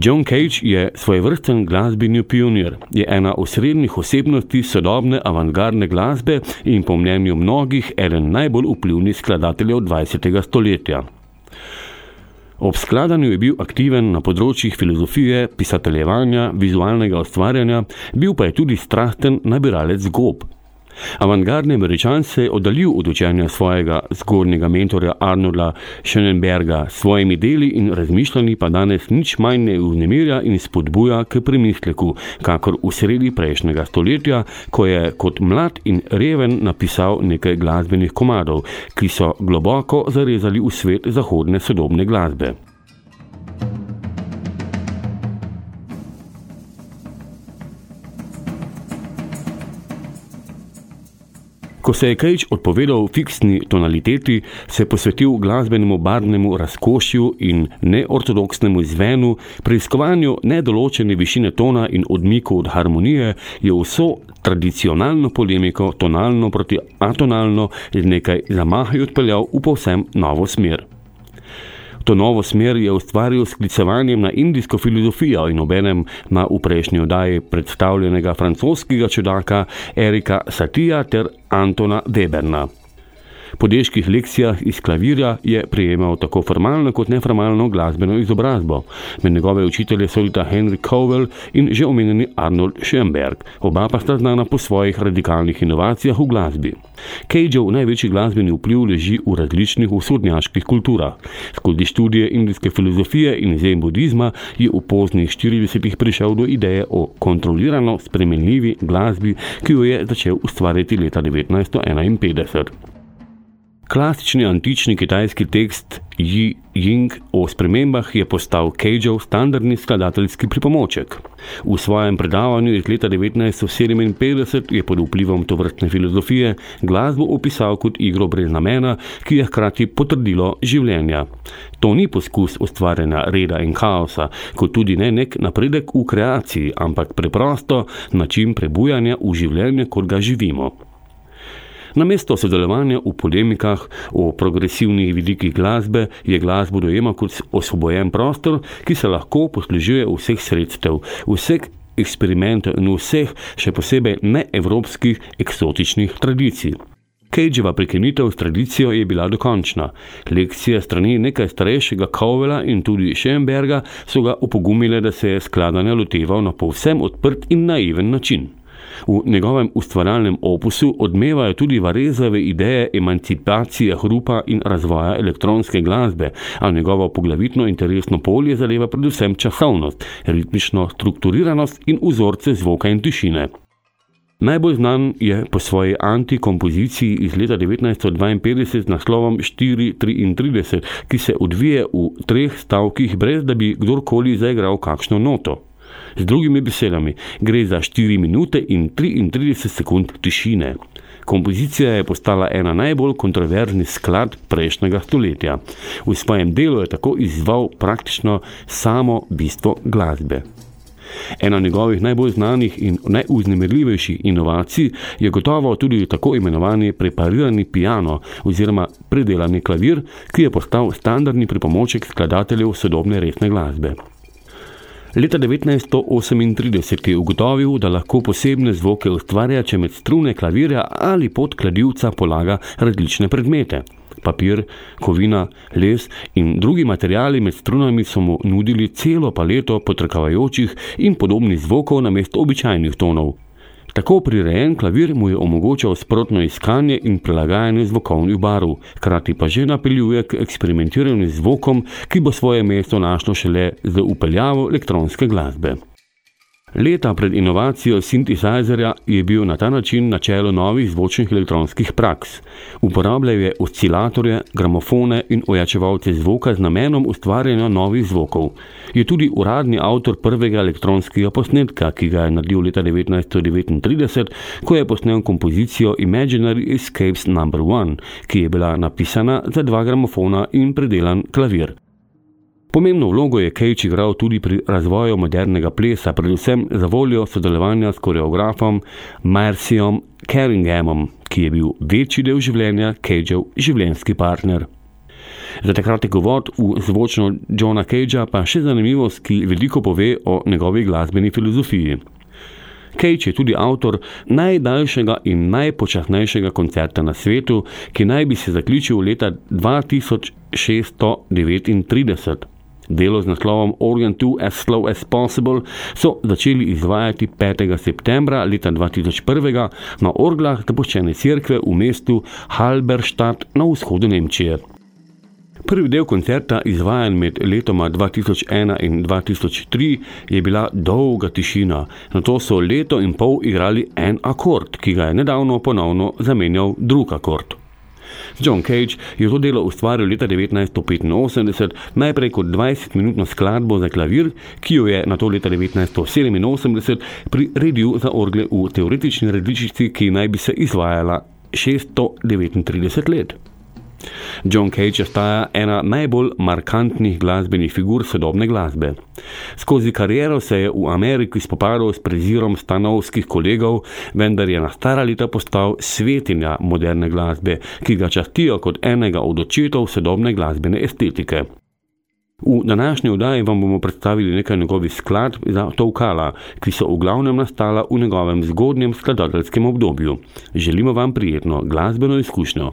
John Cage je svojevrsten glasbeni pionir, je ena osrednjih osebnosti sodobne avantgardne glasbe in po mnenju mnogih eden najbolj vplivnih skladateljev 20. stoletja. Ob skladanju je bil aktiven na področjih filozofije, pisateljevanja, vizualnega ustvarjanja, bil pa je tudi strasten nabiralec gob. Avangardni američan se je oddaljil od učenja svojega zgornjega mentorja Arnolda Schönenberga s svojimi deli in razmišljanji pa danes nič manj ne vznemirja in spodbuja k premisleku, kakor v sredi prejšnjega stoletja, ko je kot mlad in reven napisal nekaj glasbenih komadov, ki so globoko zarezali v svet zahodne sodobne glasbe. Ko se je Cage odpovedal fiksni tonaliteti, se je posvetil glasbenemu barvnemu razkošju in neortodoksnemu zvenu, preiskovanju nedoločene višine tona in odmiku od harmonije, je vso tradicionalno polemiko tonalno proti atonalno z nekaj zamahajo odpeljal v povsem novo smer. To novo smer je ustvaril s klicevanjem na indijsko filozofijo in obenem na uprejšnji oddaji predstavljenega francoskega čudaka Erika Satija ter Antona Weberna. Po deških lekcijah iz klavirja je prejemal tako formalno kot neformalno glasbeno izobrazbo. Med njegove učitelje so lita Henry Cowell in že omenjeni Arnold Schoenberg. Oba pa sta znana po svojih radikalnih inovacijah v glasbi. Cageov največji glasbeni vpliv leži v različnih vzhodnjaških kulturah. Skozi študije indijske filozofije in zen budizma je v poznih 40-ih prišel do ideje o kontrolirano spremenljivi glasbi, ki jo je začel ustvarjati leta 1951. Klasični antični kitajski tekst Yi Ying o spremembah je postal Cageov standardni skladateljski pripomoček. V svojem predavanju iz leta 1957 je pod vplivom tovrstne filozofije glasbo opisal kot igro brez namena, ki je hkrati potrdilo življenja. To ni poskus ustvarjanja reda in kaosa, kot tudi ne nek napredek v kreaciji, ampak preprosto način prebujanja v življenje, kot ga živimo. Namesto sodelovanja v polemikah o progresivnih vidikih glasbe je glasbo dojemal kot osvobojen prostor, ki se lahko poslužuje vseh sredstev, vseh eksperimentov in vseh, še posebej neevropskih eksotičnih tradicij. Cageova prekinitev s tradicijo je bila dokončna. Lekcije strani nekaj starejšega Kovela in tudi Schoenberga so ga upogumile, da se je skladanja loteval na povsem odprt in naiven način. V njegovem ustvarjalnem opusu odmevajo tudi varezave ideje emancipacije hrupa in razvoja elektronske glasbe, a njegovo poglavitno interesno polje zaleva predvsem časovnost, ritmično strukturiranost in vzorce zvoka in tišine. Najbolj znan je po svoji antikompoziciji iz leta 1952 z naslovom 433, ki se odvije v treh stavkih, brez da bi kdorkoli zaigral kakšno noto. Z drugimi besedami, gre za 4 minute in 33 sekund tišine. Kompozicija je postala ena najbolj kontroverznih sklad prejšnjega stoletja. V svojem delu je tako izval praktično samo bistvo glasbe. Ena njegovih najbolj znanih in najuznemirljivejših inovacij je gotovo tudi tako imenovani preparirani piano oziroma predelani klavir, ki je postal standardni pripomoček skladateljev sodobne resne glasbe. Leta 1938 je ugotovil, da lahko posebne zvoke ustvarja, če med strune klavirja ali pod kladivca polaga različne predmete. Papir, kovina, les in drugi materiali med strunami so mu nudili celo paleto potrkavajočih in podobnih zvokov namesto običajnih tonov. Tako prirejen klavir mu je omogočal sprotno iskanje in prilagajanje zvokovnih barv, krati pa že napeljuje k eksperimentiranju z zvokom, ki bo svoje mesto našlo šele z upeljavo elektronske glasbe. Leta pred inovacijo sintesajzerja je bil na ta način na čelu novih zvočnih elektronskih praks. Uporabljal je oscilatorje, gramofone in ojačevalce zvoka z namenom ustvarjanja novih zvokov. Je tudi uradni avtor prvega elektronskega posnetka, ki ga je naredil leta 1939, ko je posnel kompozicijo Imaginary Escapes No. 1, ki je bila napisana za dva gramofona in predelan klavir. Pomembno vlogo je Cage igral tudi pri razvoju modernega plesa, predvsem za voljo sodelovanja s koreografom Marcijom Keringhamom, ki je bil večji del življenja Cageov življenjski partner. Za takratni govor v zvočno Johna Cagea pa še zanimivost, ki veliko pove o njegovi glasbeni filozofiji. Cage je tudi avtor najdaljšega in najpočasnejšega koncerta na svetu, ki naj bi se zaključil leta 2639. Delo z naslovom Orient 2 as slow as possible so začeli izvajati 5. septembra leta 2001 na orglah zapuščene cerkve v mestu Halberstadt na vzhodu Nemčije. Prvi del koncerta, izvajan med letoma 2001 in 2003, je bila dolga tišina, na to so leto in pol igrali en akord, ki ga je nedavno ponovno zamenjal drug akord. John Cage je to delo ustvaril leta 1985, najprej kot 20-minutno skladbo za klavir, ki jo je na to leta 1987 priredil za orgle v teoretični različici, ki naj bi se izvajala 639 let. John Cage ostaja ena najbolj markantnih glasbenih figur sodobne glasbe. Skozi kariero se je v Ameriki spopadal s prezirom stanovskih kolegov, vendar je na stara leta postal svetinja moderne glasbe, ki ga častijo kot enega od očetov sodobne glasbene estetike. V današnji oddaji vam bomo predstavili nekaj njegovih skladb za Tovkala, ki so v glavnem nastala v njegovem zgodnjem skladateljskem obdobju. Želimo vam prijetno glasbeno izkušnjo.